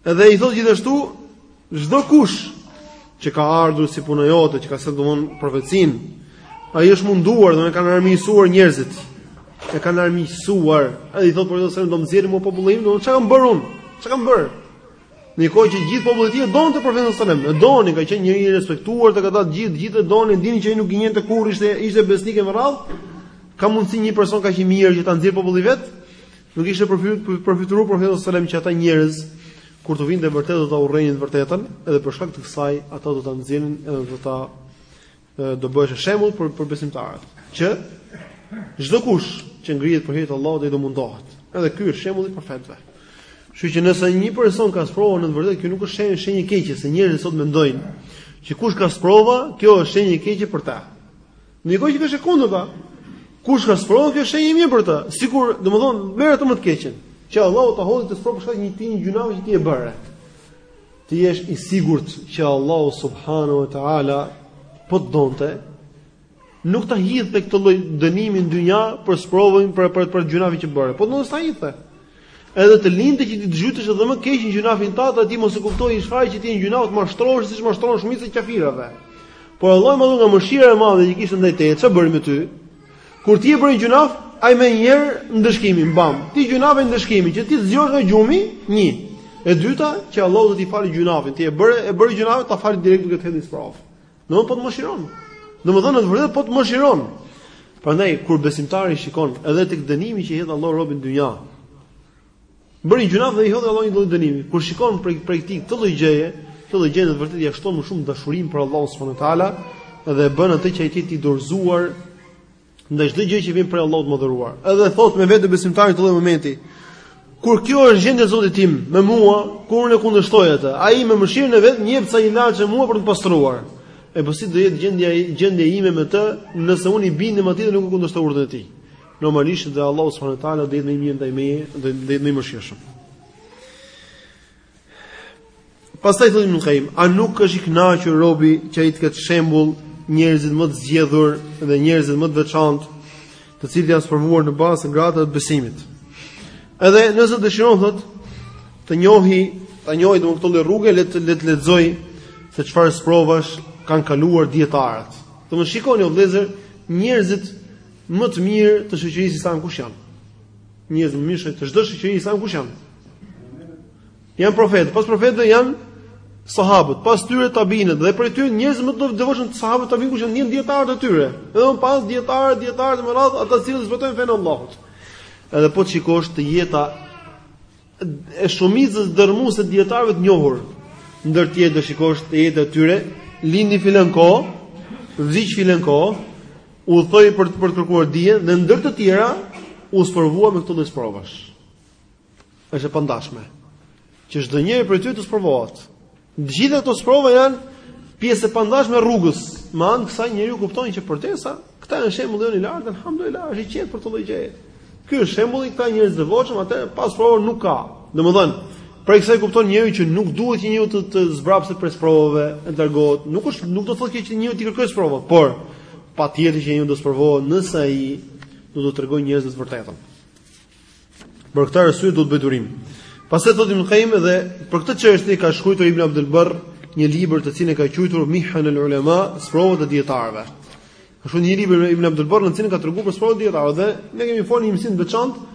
Edhe i thotë gjithashtu çdokush që ka ardhur si puna jote, që ka, domethënë, profecinë, ai është munduar, domethënë e kanë armiqësuar njerëzit. E kanë armiqësuar. Edhe i thotë për çfarë do më nxjerrin mua populli im, domethënë çka kam bërë unë? Çka kam bërë? Në kohë që gjithë populli i tij e donte profetin sallallahu alajhi wasallam, e donin, ka qenë njeri i respektuar tek ata të gjithë, gjithë e donin, e dinin që ai nuk gënjente kurrë, ishte ishte besnik i rrallë. Ka mundësi një person kaq i mirë që ta nxjerrë populli i vet? Nuk ishte përfytyruar për profetit sallallahu alajhi që ata njerëz kur t'u vinte e vërteta do ta urrenin të vërtetën, edhe për shkak të kësaj ata do ta nxirrnin edhe do ta do bëheshe shembull për për besimtarët, që çdo kush që ngrihet për hir të Allahut ai do mundohet. Edhe ky është shembulli për fetve. Kështu që nëse një person ka sprova në të vërtetë, kjo nuk është shenjë shenjë e keqe, se njerëzit sot mendojnë që kush ka sprova, kjo është shenjë e keqe për të. Ndërkohë që është e kundërta. Kush ka sprova kjo shenjë e mirë për të. Sikur, domethënë, merr atë më të keqen. Që Allahu ta hodhi këtë sprovë për shkak të një të një gjynahu që ti e bëre. Të jesh i sigurt që Allahu subhanahu wa taala po të donte, nuk ta hidhte këtë lloj dënimi në dynja për sprovën për për, për gjynahun që bëre. Po të donte s'ta hidhte. Edhe të linte që ti të zhytesh edhe më keq në gjynafin tat, e ti mos e kuptoje fare që ti je në gjynaf, të mashtrohesh siç mashtrohen shumica e kafirëve. Por Allahu i Madhëruar nga mëshira e madhe që kishte ndaj teje, çfarë bëri me ty? Kur ti e bëre një gjynaf, ai menjëherë ndëshkimin, bam. Ti gjynafin, ai ndëshkimin që ti të zgjohesh nga gjumi, një. E dyta, që Allahu do të ta falë gjynafin. Ti e bëre e bëre gjynafin, ta fali direkt duke të hedhur një sprovë. Domthonë po të mëshiron. Domthonë në të vërtetë po të mëshiron. Prandaj kur besimtari shikon edhe tek dënimi që i hedh Allahu robit në dynja. Bëri një gjynah dhe i hodhi Allahu një lloj dënimi. Kur shikon prej prej këtij këtë lloj gjëje, këtë lloj gjëje në të vërtetë ia shton më shumë dashurinë për Allahun subhanehu teala dhe e bën atë që ai të jetë i dorëzuar ndaj çdo gjë që vjen prej Allahut të Madhëruar. Edhe thot me vete besimtari në këtë lloj momenti, kur kjo është gjendja e Zotit tim me mua, kur unë e kundërshtoj atë, ai me mëshirën e vet më jep ca ilaçe mua për të më pastruar. E po si do jetë gjendja gjendja ime me të, nëse unë i bindem atij dhe nuk e kundërshtoj urdhrin e tij. Normalisht dhe Allahu subhanahu wa taala do jetë më i mirë ndaj meje, do jetë më i mëshirshëm. Pastaj thotë Ibn Qayyim, a nuk është i kënaqur robi që ai të ketë shembull njerëzit më të zgjedhur dhe njerëzit më të veçantë, të cilët janë sprovuar në bazë të gradave të besimit. Edhe nëse dëshiron thotë të njohë, ta njohë domethënë këtë rrugë, le të le të lexojë se çfarë sprovash kanë kaluar dietarët. Domethënë shikoni o vëllezër, njerëzit më të mirë të shoqërisë islame kush janë. Njerëzit më të mirë të çdo shoqërie islame kush janë? Janë profetët, pas profetëve janë sahabët, pas tyre tabiinët dhe prej tyre njerëzit më të devotshëm të sahabëve, tabiinëve kush janë? Janë dietarët e tyre. Edhe më pas dietarët, dietarët e mëdhenj, ata të cilët zotërojnë fenë e Allahut. Edhe po të shikosh te jeta e shumicës dërrmuese të dietarëve të njohur. Ndër të tjera do shikosh te jeta e tyre, lindi filan kohë, vdiq filan kohë, udhëtoi për të për të kërkuar dije dhe ndër të tjera u sprovua me këto lloj sprovash. Është e pandashme që çdonjëri prej tyre të sprovohet. Të gjitha këto sprova janë pjesë e pandashme e rrugës. Me anë të kësaj njeriu kupton që përderisa këta janë shembulli jonë i lartë, alhamdulillah, është i qetë për çdo lloj gjëje. Ky është shembulli i këtyre njerëzve të devotshëm, atëherë pa sprova nuk ka. Domethënë, prej kësaj kupton njeriu që nuk duhet që njeriu të, të zbrapset prej sprovave e të largohet. Nuk është nuk do të thotë kjo që njeriu të kërkojë sprova, por patjetër që njeriu do të sprovohet nëse ai do t'u tregojë njerëzve të vërtetën. Për këtë arsye duhet të bëjë durim. Pastaj thotë Ibn Qayyim dhe për këtë çështje ka shkruar Ibn Abdul Barr një libër të cilin e ka quajtur Mihan al-Ulama, Sprovat e Dietarëve. Është një libër i Ibn Abdul Barr në cilin ka treguar për sprovat e dietarëve dhe ne kemi folur një mësim të veçantë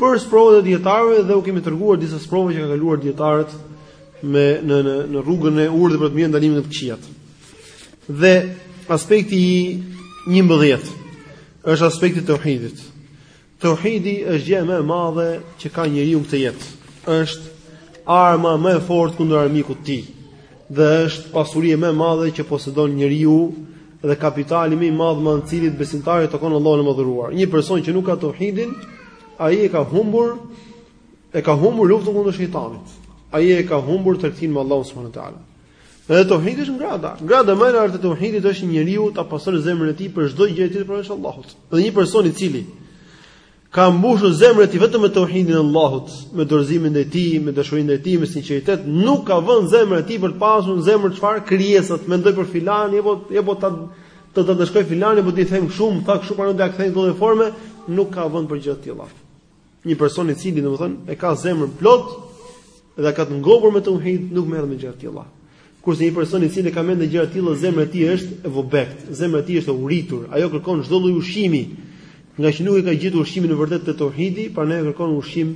për sprovat e dietarëve dhe u kemi treguar disa sprova që kanë kaluar dietarët me në në në rrugën e urdhrit për të mirë e ndalimit nga të këqijat. Dhe aspekti i 11 është aspekti i tauhidit. Tauhidi është gjëja më e madhe që ka njeriu në këtë jetë. Është arma më e fortë kundër armikut të tij dhe është pasuria më e madhe që posedon njeriu dhe kapitali më i madh me të cilin besimtari takon Allahun e madhëruar. Një person që nuk ka tauhidin, ai e ka humbur e ka humbur luftën kundër shejtanit. Ai e ka humbur tregtinë me Allahun subhanahu wa taala. Edhe tauhidi është në grada. Grada më e lartë e tauhidit është që njeriu ta pastrojë zemrën e tij prej çdo gjëje tjetër përveç Allahut. Dhe një person i cili ka mbushur zemrën e tij vetëm me tauhidin e Allahut, me dorëzimin ndaj tij, me dashurinë ndaj tij, me sinqeritet, nuk ka vend zemra e tij për të pasur në zemër çfarë krijesat, mendon për filanin apo apo ta të të dëshkoj filani, po ti them shumë, tha kështu para ndaj kthej në çdo formë, nuk ka vend për gjëra të tilla. Një person i cili domethënë e ka zemrën plot dhe e ka të ngopur me tauhid nuk merret me gjëra të tilla. Kurse një person i cili ka në mendje gjëra të tilla, zemra e tij është e vobektë, zemra e tij është e uritur, ajo kërkon çdo lloj ushqimi, ngaqë nuk e ka gjetur ushqimin e vërtetë të tauhidit, prandaj kërkon ushqim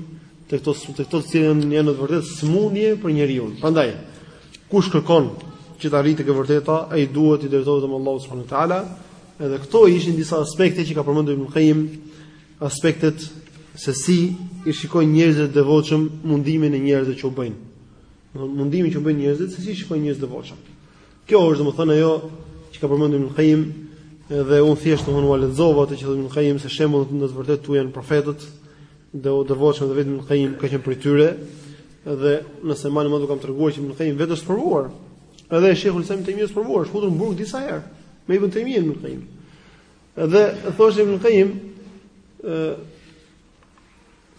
te këto, te këto të cilat janë në të vërtetë sëmundje për njeriun. Prandaj, kush kërkon që të arrijë te e vërteta, ai duhet të drejtohet te Allahu subhanahu wa taala. Edhe këto ishin disa aspekte që ka përmendur Ibn Qayyim Aspektet se si i shikojnë njerëzit e devotshëm mundimin e njerëzve që u bëjnë, mundimin që u bëjnë njerëzit se si shikojnë njerëzit e devotshëm. Kjo është domethënë ajo që ka përmendur Ibn Qayyim dhe unë thjesht domethënë ua lexova atë që thotë Ibn Qayyim se shembujt në të vërtetë këtu janë profetët dhe të devotshmit dhe vetë Ibn Qayyim ka qenë prej tyre dhe nëse e mbani mend ua kam treguar që Ibn Qayyim vetë është sprovuar. Edhe Sheikhul Islam Ibn Taymiyyah është sprovuar, është futur në burg disa herë me Ibn Taymiyyah Ibn Qayyim. Dhe thoshte Ibn Qayyim, ë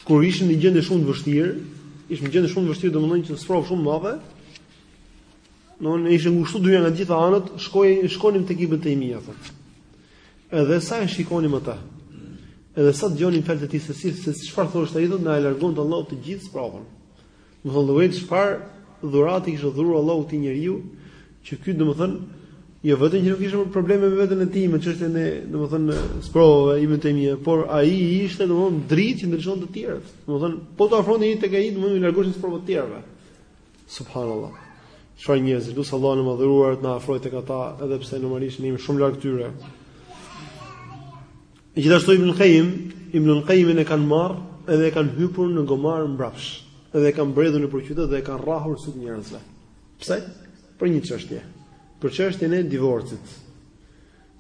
kur ishim në gjendje shumë të vështirë, ishim në gjendje shumë të vështirë, domethënë që sprovë shumë e madhe. Domethënë ishte ngushtuar dynjaja nga të gjitha anët, shkoi shkonim tek Ibn Taymija thotë. Edhe sa e shikonim atë. Edhe sa dëgjonim fjalët e tij se si se çfarë thoshte ai thotë na e largonte Allahu të gjithë sprovën. Vëlla çfarë dhurate kishte dhuruar Allahu këtij njeriu, që ky domethënë jo vetëm që nuk kishte probleme me veten e tij me çështjen e domethënë sprovave i vetëm një, por ai ishte domethënë dritë që ndriçon të tjerët. Domethënë po të afronte një tek ai, domethënë i largoshin sprovat të tjerëve. Subhanallahu. Çfarë njerëz, lus Allahun e madhëruar të na afrojë tek ata, edhe pse normalisht ne jemi shumë larg tyre. Gjithashtu Ibn Qayyim, Ibn Qayyimin e kanë marrë edhe e kanë hypur në gomar mbrapsht, edhe e kanë bredhur nëpër qytet dhe e kanë rrahur syt njerëzve. Pse? Për një çështje. Për çështjen e divorcit.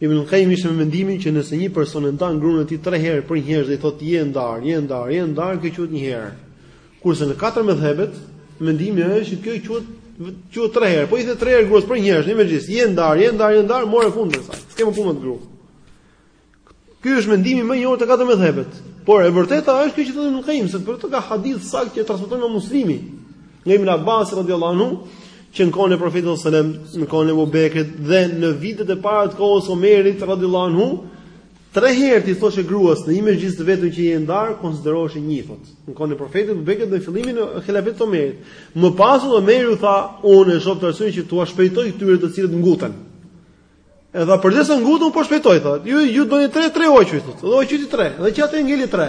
Ibn Qayyim ishte me mendimin që nëse një person e ndan gruan e tij 3 herë për një herë dhe i thotë je ndar, je ndar, je ndar, kjo quhet një herë. Kurse në katër medhhebet, mendimi është që kjo quhet quhet 3 herë. Po i the 3 herë gruas për një herë, në mexhlis, je ndar, je ndar, je ndar, mori fund me sa. S'kemë punë te gruaja. Ky është mendimi më i njohur te katër medhhebet. Por e vërteta është kjo që thotë Ibn Qayyim, sepse për këtë ka hadith të saktë që transmetohet nga Muslimi, nga Ibn Abbas radhiyallahu anhu, që në kohën e Profetit sallallahu alajhi wasallam, në kohën e Abu Bekrit dhe në vitet e para të kohës së Omerit radhiyallahu anhu, tre herë t'i thoshe gruas në një mexhlis të vetëm që je ndar, konsiderohesh një, thotë. Në kohën e Profetit Abu Bekrit dhe fillimin e hilafetit të Omerit. Më pas Omeri u tha, unë e shoh të arsyeshme që t'ua shpejtoj këtyre të cilët nguten. E tha përderisa nguten po shpejtoj thotë. Ju ju doni 3, 3 u qoftë thotë. Dhe u ngjiti 3. Dhe që atëherë ngeli 3.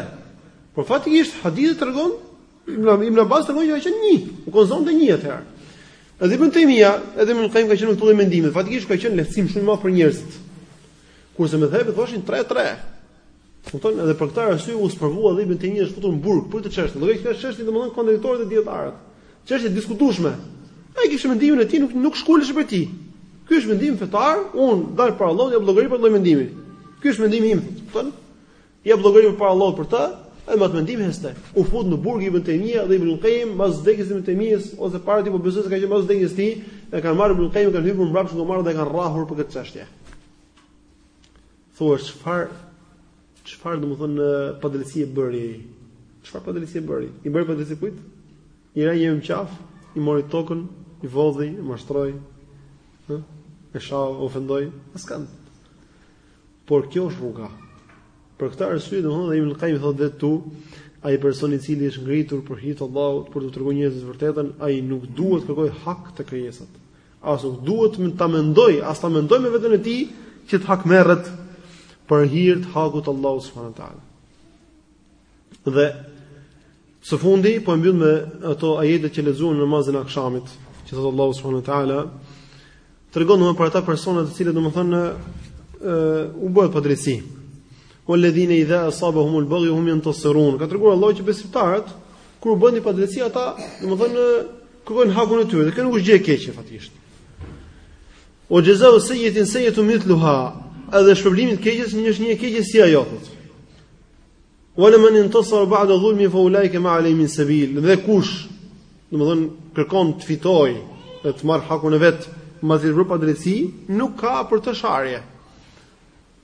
Por faktikisht hadithi tregon Ibn Ibn Abbas tregon që ka qenë një, u konsideronte një atëherë. Edhe Ibn Taymija, edhe Ibn Qayyim kanë qenë të këtij mendimi. Faktikisht ka qenë lehtësim shumë i madh për njerëzit. Kurse medhhebet thoshin 3 3. Kupton? Edhe për këtë arsye u sprovua dhe Ibn Taymija është futur në burg për këtë çështje. Do të thotë çështje domethënë kontradiktore te dijetarët. Çështje e diskutueshme. Ai kishte mendimin e tij, nuk nuk shkulesh prej tij. Ky është mendim fetar, un dal para Allahut jap llogari për këtë mendim. Ky është mendimi im, kupton? Jap llogari për para Allahut për të, edhe me atë mendim ecte. U fut në burg Ibn Taymija dhe Ibn Qayyim pas vdekjes së Ibn Taymijës ose para tij po besoj se ka qenë pas vdekjes së tij, e kanë marrë Ibn Qayyimin e kanë hypur mbrapsht në gomar dhe e kanë rrahur për këtë çështje. Thua çfar çfarë domethënë padrejtësi e bëri? Çfarë padrejtësi e bëri? I bëri padrejtësi kujt? I ra në qafë, i mori tokën, i vodhi, i mashtroi. Ëh? E shau, e ofendoi, askënd. Por kjo është rruga. Për këtë arsye domethënë dhe Ibn Qayyim thotë vetë këtu, ai person i cili është ngritur për hir të Allahut, për t'u treguar njerëzve të vërtetën, ai nuk duhet të kërkojë hak te krijesat. As nuk duhet ta mendoj, as ta mendoj me veten e tij që të hakmerret për hir të hakut të Allahut subhanahu wa taala. Dhe së fundi po e mbyll me ato ajete që lexuam në namazin e akşamit, që thot Allahu subhanahu wa taala, tregon domethënë për ata persona të cilët domethënë u bëhet padrejtësi. Walladhina idha asabahumul baghyu hum yantasirun. Ka treguar Allahu që besimtarët, kur u bëhet padrejtësi ata, domethënë, Kërkojnë hakun e tyre, dhe kjo nuk është gjë e keqe faktikisht. Wa jazau sayyiatin sayyiatun mithluha, edhe shpërblimi i të keqes një është një e keqe si ajo thotë. Wala man intasara ba'da dhulmihi fa ulaika ma alayhim min sabil. Dhe kush, domethënë kërkon të fitojë dhe të marr hakun e vet, mbasi i bë padrejtësi, nuk ka për të sharje.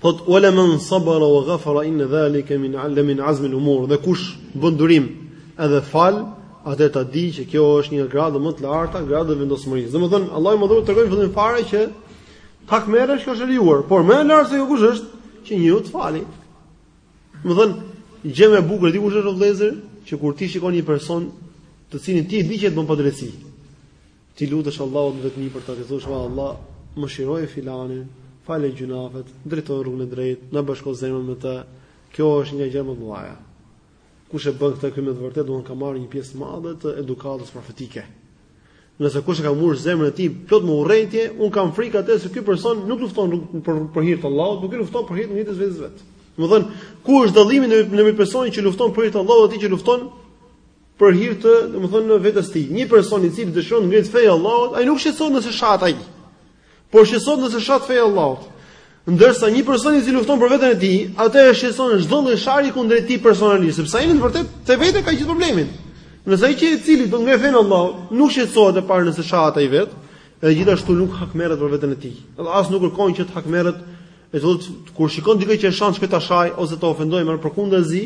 Thot wala man sabara wa ghafara in zalika min alla min azm al umur. Dhe kush bën durim edhe fal, atëherë ta di që kjo është një gradë më e lartë, gradë e vendosmërisë. Domethën Allahu i madhëruar tregon fillim fare që të hakmerresh kjo është e lejuar, por më e lartë se kjo kush është që njeriu të fali. Domethën gjë më e bukur di kush është vëllëzër, që kur ti shikon një person të cilin ti e di që të bën padrejtësi. T'i lutesh Allahut në vetmi për ta, t'i thosh o Allah, mëshiroje filanin, falja gjynahet, drejtoje në rrugën e drejtë, na bashko zemrën me të. Kjo është nga gjërat më të mëdha. Kush e bën këtë ky me të vërtetë domethënë ka marrë një pjesë të madhe të edukatës profetike. Ndërsa kush e ka mbush zemrën e tij plot me urrejtje, un kam frikë atëherë se ky person nuk lufton për për hir të Allahut, por ky lufton për hir të nefsit vetes vet. Domethënë, ku është dallimi në një person që lufton për hir të Allahut dhe atij që lufton për hir të, domethënë vetes tij. Një person i cili dëshiron të ngrejë fenë e Allahut, ai nuk shqetësohet nëse shahet ai. Por shqetësohet nëse shahet feja e Allahut. Ndërsa një person i cili lufton për veten e tij, atë e shqetëson çdo lloj sharje kundrejt tij personalisht, sepse ai në të vërtetë te vetja ka gjithë problemin. Ndërsa ai që i cili do ngre fenë e Allahut, nuk shqetësohet e parë nëse shahet ai vet, edhe gjithashtu nuk hakmerret për veten e tij. Edhe as nuk kërkon që të hakmerret Edhe të, kur shikon dikë që e shan të shkojë ta shaj ose ta ofendojë, por përkundazi,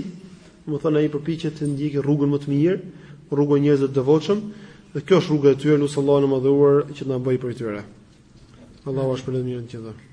domethënë ai përpiqet të ndjekë rrugën më të mirë, rrugën e njerëzve të devotshëm, dhe kjo është rruga e tyre, lusim Allahun e Madhëruar që të na bëjë prej tyre. Allahu jua shpërbleftë me të mirën tjetër.